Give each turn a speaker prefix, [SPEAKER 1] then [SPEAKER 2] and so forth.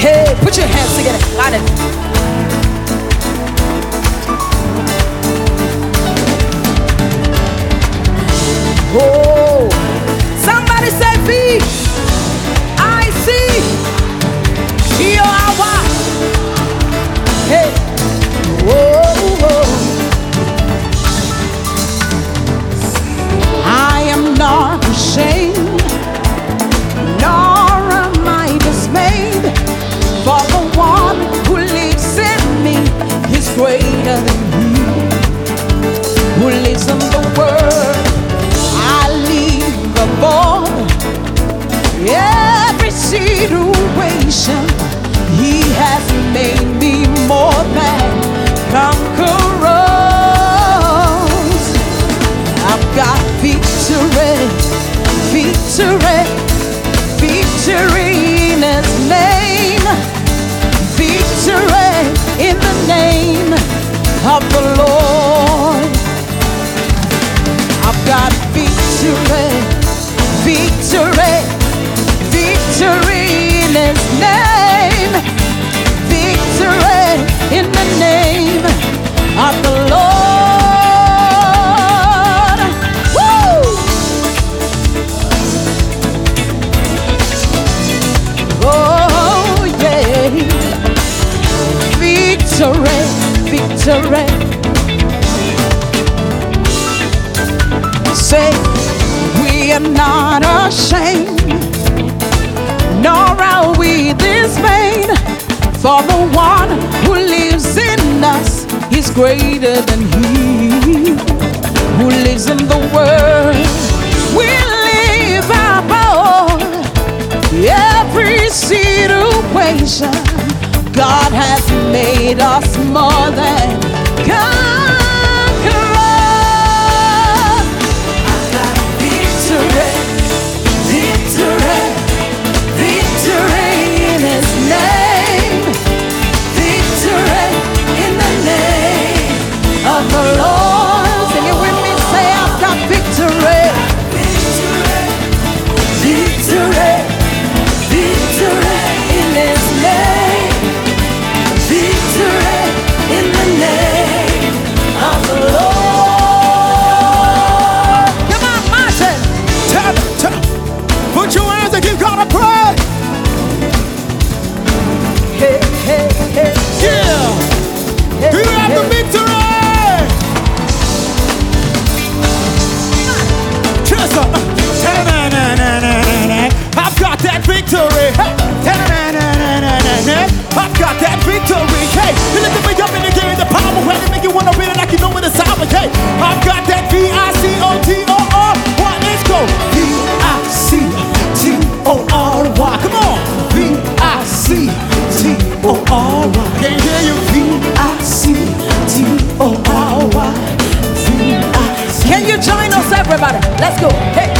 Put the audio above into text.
[SPEAKER 1] Hey, put your hands together. Got it. Oh. Greater than he who lives in the world. I leave above every situation. He has victory, victory in His name, victory in the name of the Lord. Woo! Oh yeah, victory, victory. Are not ashamed, nor are we dismayed. For the one who lives in us is greater than he who lives in the world. We live above every situation. God has made us more than conquerors. Victory. Hey.
[SPEAKER 2] I've got that victory. Hey, you lift me up in the game, the power when it make you wanna win it like you know what it's time. Hey, I've got that V-I-C-O-T-O-R. What? Let's go. V-I-C-T-O-R-Y. Come on. V-I-C-T-O-R-Y. Can't hear you. V-I-C-T-O-R-Y. V-I-C.
[SPEAKER 1] Can you join us, everybody? Let's go. Hey.